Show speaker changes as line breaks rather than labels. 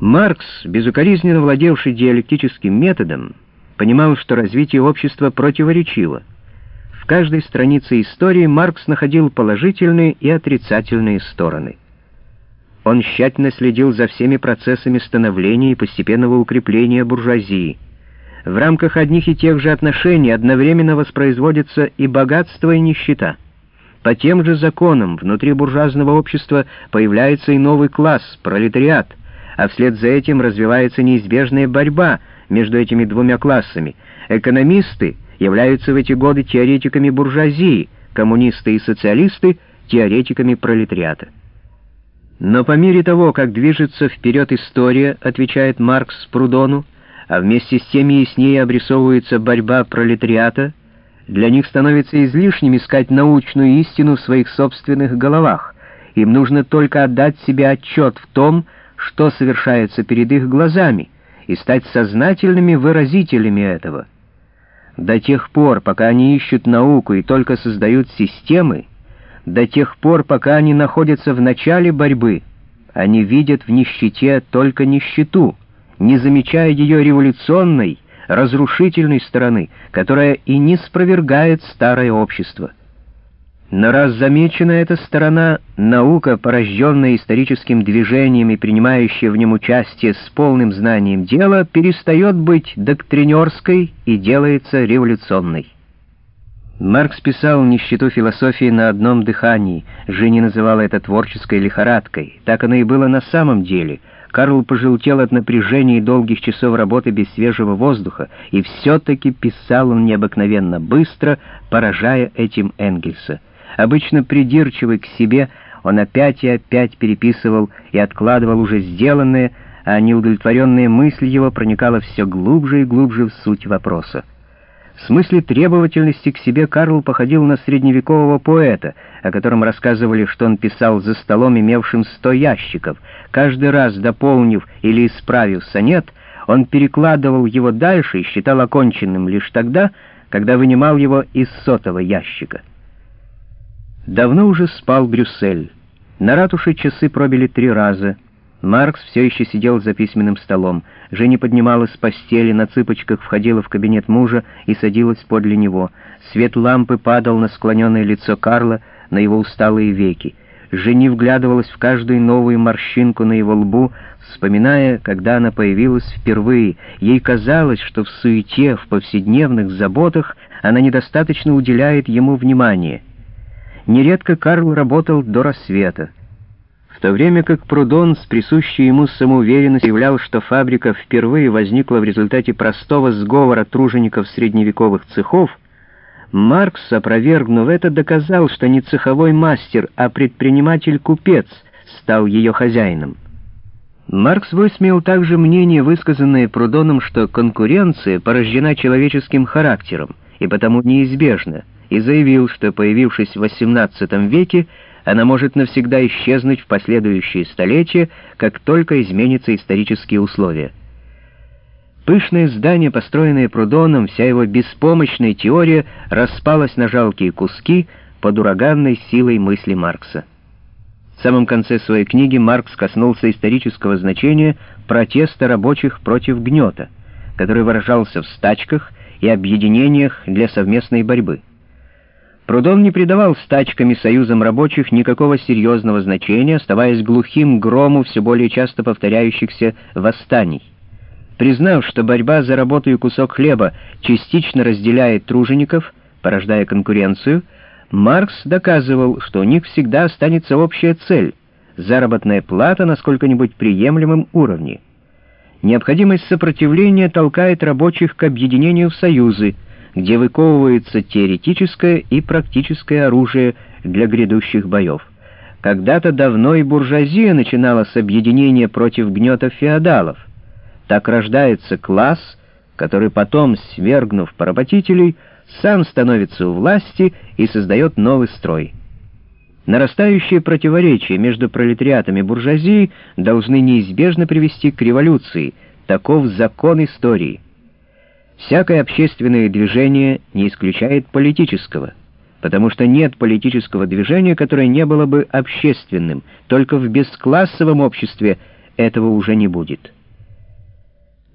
Маркс, безукоризненно владевший диалектическим методом, понимал, что развитие общества противоречиво. В каждой странице истории Маркс находил положительные и отрицательные стороны. Он тщательно следил за всеми процессами становления и постепенного укрепления буржуазии. В рамках одних и тех же отношений одновременно воспроизводятся и богатство, и нищета. По тем же законам внутри буржуазного общества появляется и новый класс — пролетариат, а вслед за этим развивается неизбежная борьба между этими двумя классами. Экономисты являются в эти годы теоретиками буржуазии, коммунисты и социалисты — теоретиками пролетариата. Но по мере того, как движется вперед история, отвечает Маркс Прудону, а вместе с тем яснее обрисовывается борьба пролетариата, для них становится излишним искать научную истину в своих собственных головах. Им нужно только отдать себе отчет в том, что совершается перед их глазами, и стать сознательными выразителями этого. До тех пор, пока они ищут науку и только создают системы, до тех пор, пока они находятся в начале борьбы, они видят в нищете только нищету, не замечая ее революционной, разрушительной стороны, которая и не спровергает старое общество. Но раз замечена эта сторона, наука, порожденная историческим движением и принимающая в нем участие с полным знанием дела, перестает быть доктринерской и делается революционной. Маркс писал нищету философии на одном дыхании. Жени называла это творческой лихорадкой. Так оно и было на самом деле. Карл пожелтел от напряжения и долгих часов работы без свежего воздуха, и все-таки писал он необыкновенно быстро, поражая этим Энгельса. Обычно придирчивый к себе, он опять и опять переписывал и откладывал уже сделанное, а неудовлетворенная мысль его проникала все глубже и глубже в суть вопроса. В смысле требовательности к себе Карл походил на средневекового поэта, о котором рассказывали, что он писал за столом, имевшим сто ящиков. Каждый раз, дополнив или исправив сонет, он перекладывал его дальше и считал оконченным лишь тогда, когда вынимал его из сотого ящика. Давно уже спал Брюссель. На ратуше часы пробили три раза — Маркс все еще сидел за письменным столом. Женя поднималась с постели, на цыпочках входила в кабинет мужа и садилась подле него. Свет лампы падал на склоненное лицо Карла, на его усталые веки. Жени вглядывалась в каждую новую морщинку на его лбу, вспоминая, когда она появилась впервые. Ей казалось, что в суете, в повседневных заботах она недостаточно уделяет ему внимания. Нередко Карл работал до рассвета. В то время как Прудон с присущей ему самоуверенностью заявлял, что фабрика впервые возникла в результате простого сговора тружеников средневековых цехов, Маркс, опровергнув это, доказал, что не цеховой мастер, а предприниматель-купец стал ее хозяином. Маркс высмеял также мнение, высказанное Прудоном, что конкуренция порождена человеческим характером и потому неизбежна, и заявил, что, появившись в XVIII веке, она может навсегда исчезнуть в последующие столетия, как только изменятся исторические условия. Пышное здание, построенное Прудоном, вся его беспомощная теория распалась на жалкие куски под ураганной силой мысли Маркса. В самом конце своей книги Маркс коснулся исторического значения протеста рабочих против гнета, который выражался в стачках и объединениях для совместной борьбы. Прудон не придавал стачкам и союзам рабочих никакого серьезного значения, оставаясь глухим грому все более часто повторяющихся восстаний. Признав, что борьба за работу и кусок хлеба частично разделяет тружеников, порождая конкуренцию, Маркс доказывал, что у них всегда останется общая цель — заработная плата на сколько-нибудь приемлемом уровне. Необходимость сопротивления толкает рабочих к объединению в союзы — где выковывается теоретическое и практическое оружие для грядущих боев. Когда-то давно и буржуазия начинала с объединения против гнета феодалов. Так рождается класс, который потом, свергнув поработителей, сам становится у власти и создает новый строй. Нарастающие противоречия между пролетариатом и буржуазией должны неизбежно привести к революции. Таков закон истории. Всякое общественное движение не исключает политического, потому что нет политического движения, которое не было бы общественным. Только в бесклассовом обществе этого уже не будет.